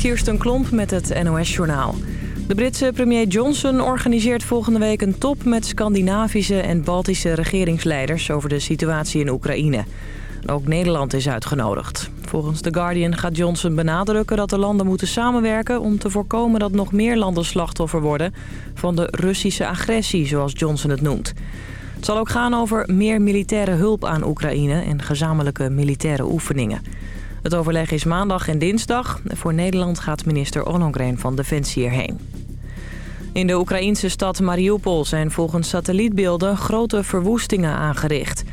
Kirsten Klomp met het NOS-journaal. De Britse premier Johnson organiseert volgende week een top met Scandinavische en Baltische regeringsleiders over de situatie in Oekraïne. Ook Nederland is uitgenodigd. Volgens The Guardian gaat Johnson benadrukken dat de landen moeten samenwerken... om te voorkomen dat nog meer landen slachtoffer worden van de Russische agressie, zoals Johnson het noemt. Het zal ook gaan over meer militaire hulp aan Oekraïne en gezamenlijke militaire oefeningen. Het overleg is maandag en dinsdag. Voor Nederland gaat minister Ollongren van Defensie erheen. In de Oekraïnse stad Mariupol zijn volgens satellietbeelden grote verwoestingen aangericht.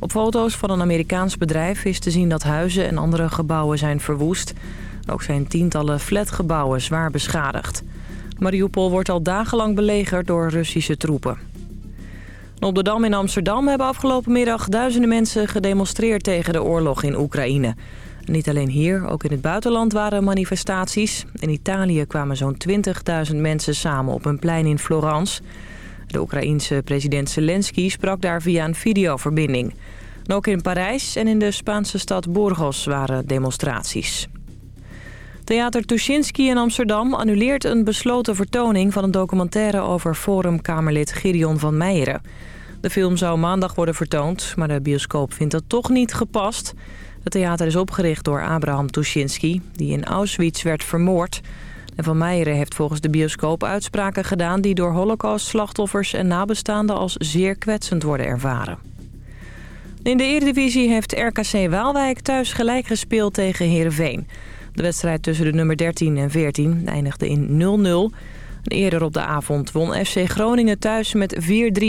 Op foto's van een Amerikaans bedrijf is te zien dat huizen en andere gebouwen zijn verwoest. Ook zijn tientallen flatgebouwen zwaar beschadigd. Mariupol wordt al dagenlang belegerd door Russische troepen. Op de Dam in Amsterdam hebben afgelopen middag duizenden mensen gedemonstreerd tegen de oorlog in Oekraïne. Niet alleen hier, ook in het buitenland waren manifestaties. In Italië kwamen zo'n 20.000 mensen samen op een plein in Florence. De Oekraïense president Zelensky sprak daar via een videoverbinding. ook in Parijs en in de Spaanse stad Burgos waren demonstraties. Theater Tuschinski in Amsterdam annuleert een besloten vertoning... van een documentaire over Forumkamerlid Gideon van Meijeren. De film zou maandag worden vertoond, maar de bioscoop vindt dat toch niet gepast... Het theater is opgericht door Abraham Tuschinski, die in Auschwitz werd vermoord. En Van Meijeren heeft volgens de bioscoop uitspraken gedaan... die door holocaust-slachtoffers en nabestaanden als zeer kwetsend worden ervaren. In de Eredivisie heeft RKC Waalwijk thuis gelijk gespeeld tegen Heerenveen. De wedstrijd tussen de nummer 13 en 14 eindigde in 0-0... Eerder op de avond won FC Groningen thuis met 4-3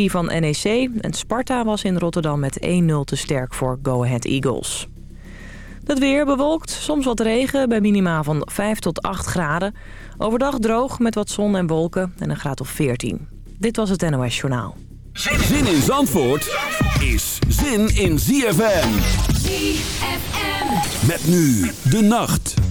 van NEC... en Sparta was in Rotterdam met 1-0 te sterk voor Go Ahead Eagles. Het weer bewolkt, soms wat regen bij minima van 5 tot 8 graden. Overdag droog met wat zon en wolken en een graad of 14. Dit was het NOS Journaal. Zin in Zandvoort is zin in ZFM. ZFM. Met nu de nacht.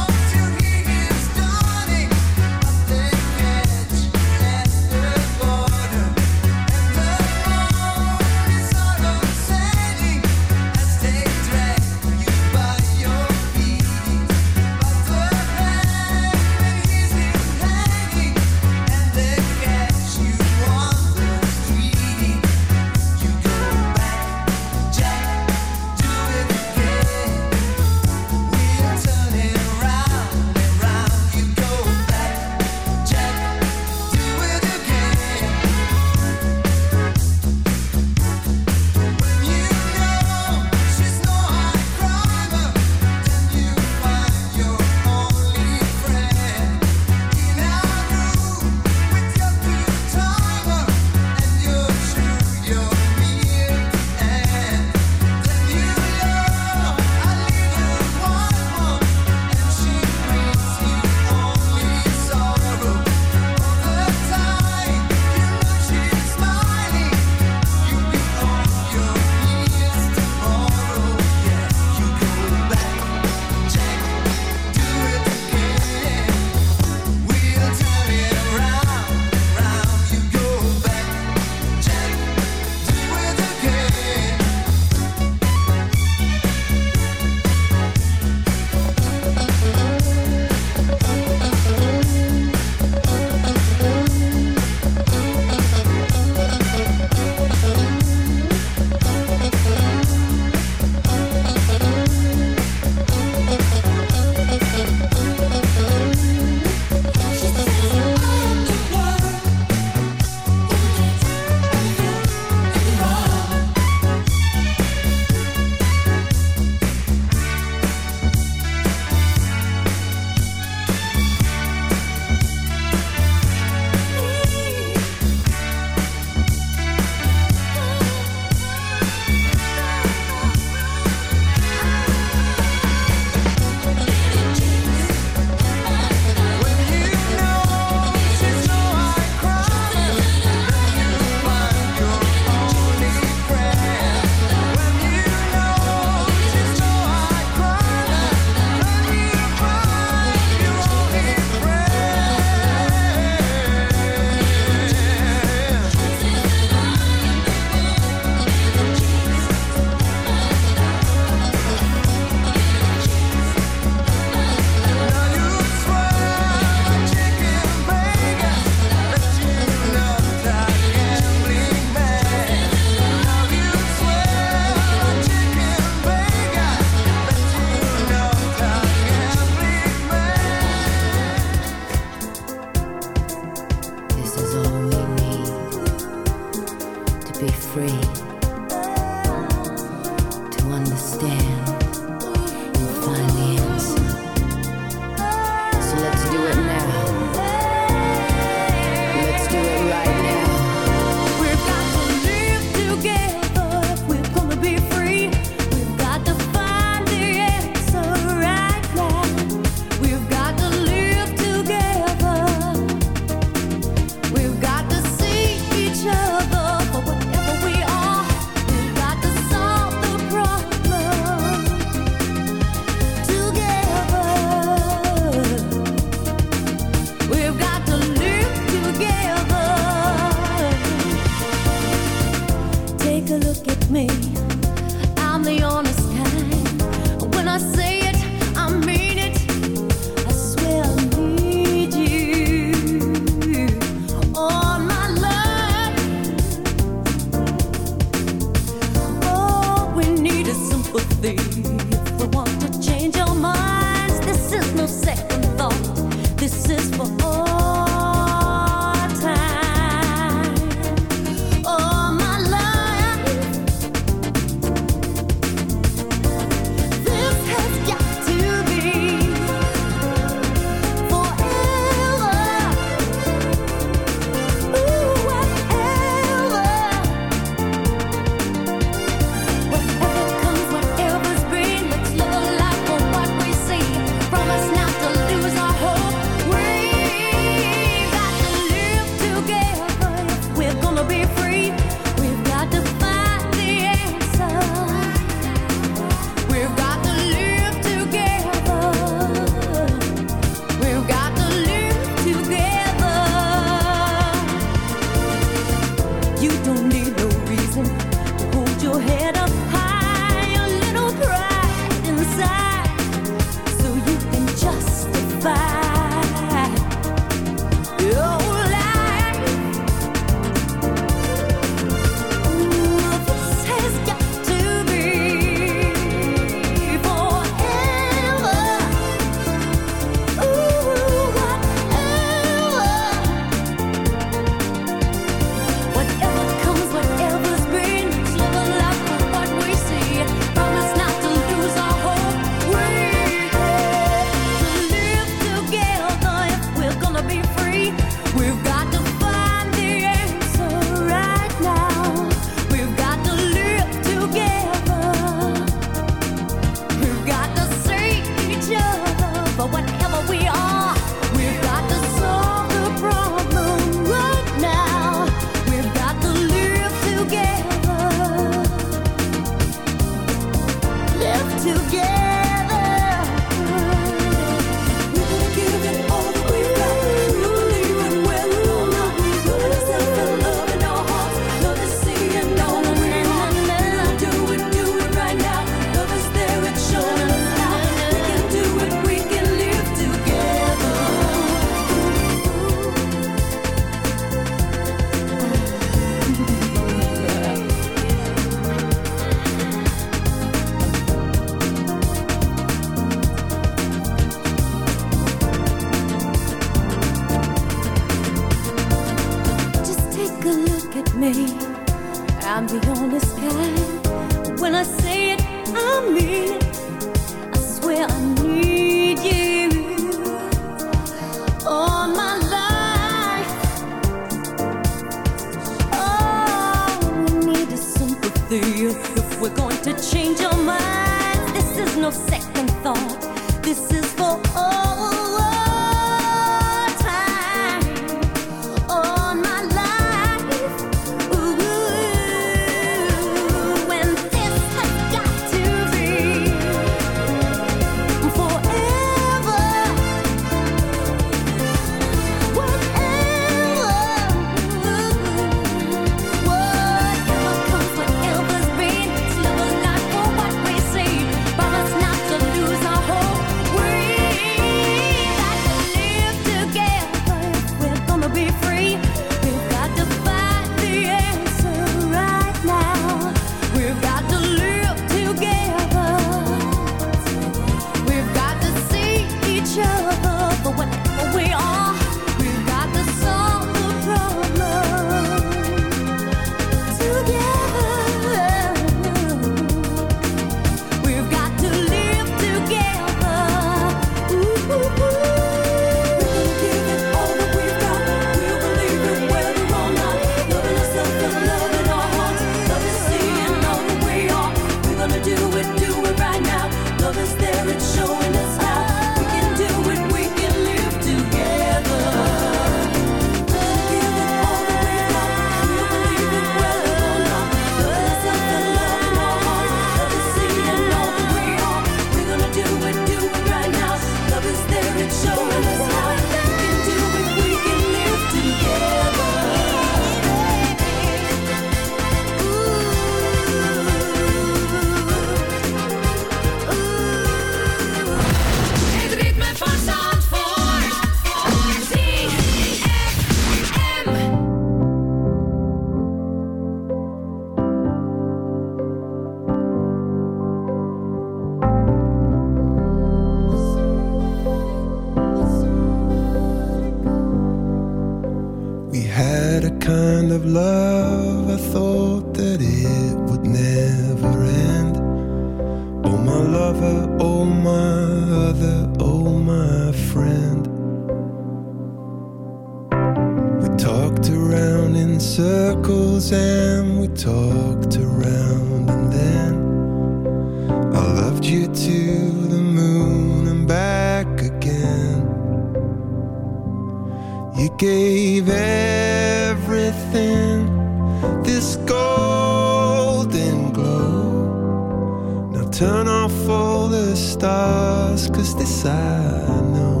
cause this I know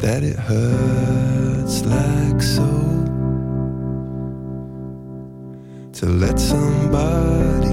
that it hurts like so. To let somebody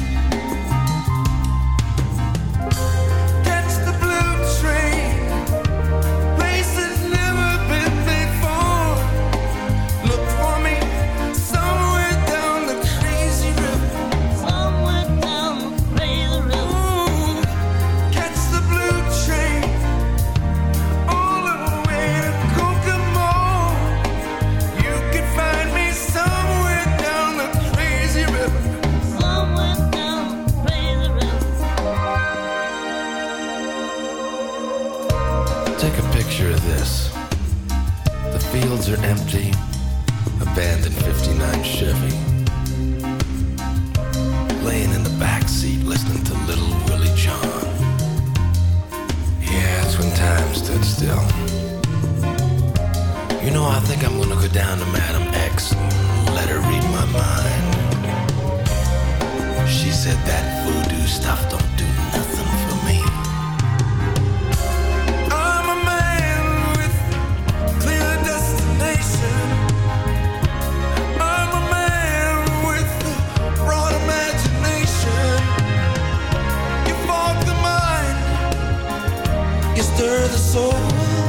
Fields are empty, soul.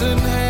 doesn't have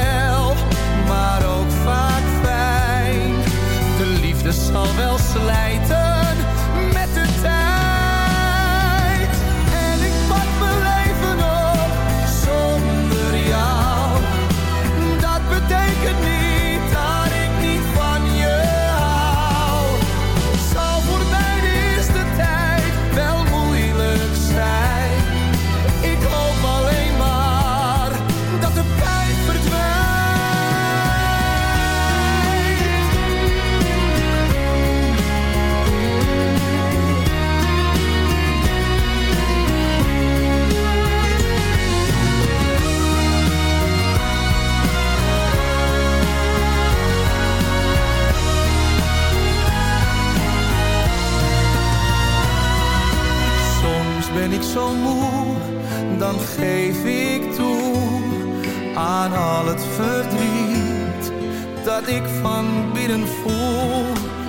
wat ik van binnen voel.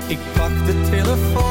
Ik pak de telefoon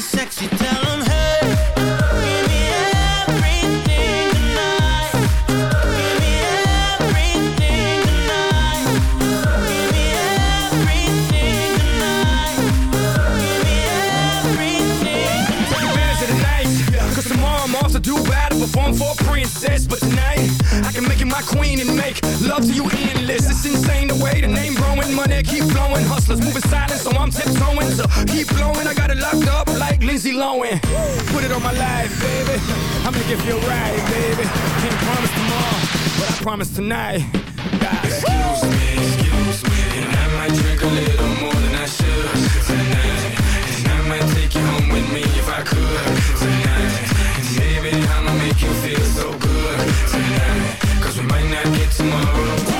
sexy, tell my queen and make love to you endless. It's insane the way the name growing, money keep flowing. Hustlers moving silent, so I'm tiptoeing. So keep blowing, I got it locked up like Lindsay Lohan. Put it on my life, baby. I'ma give you ride, baby. Can't promise tomorrow, but I promise tonight. Excuse me, excuse me, and I might drink a little more than I should tonight. And I might take you home with me if I could tomorrow.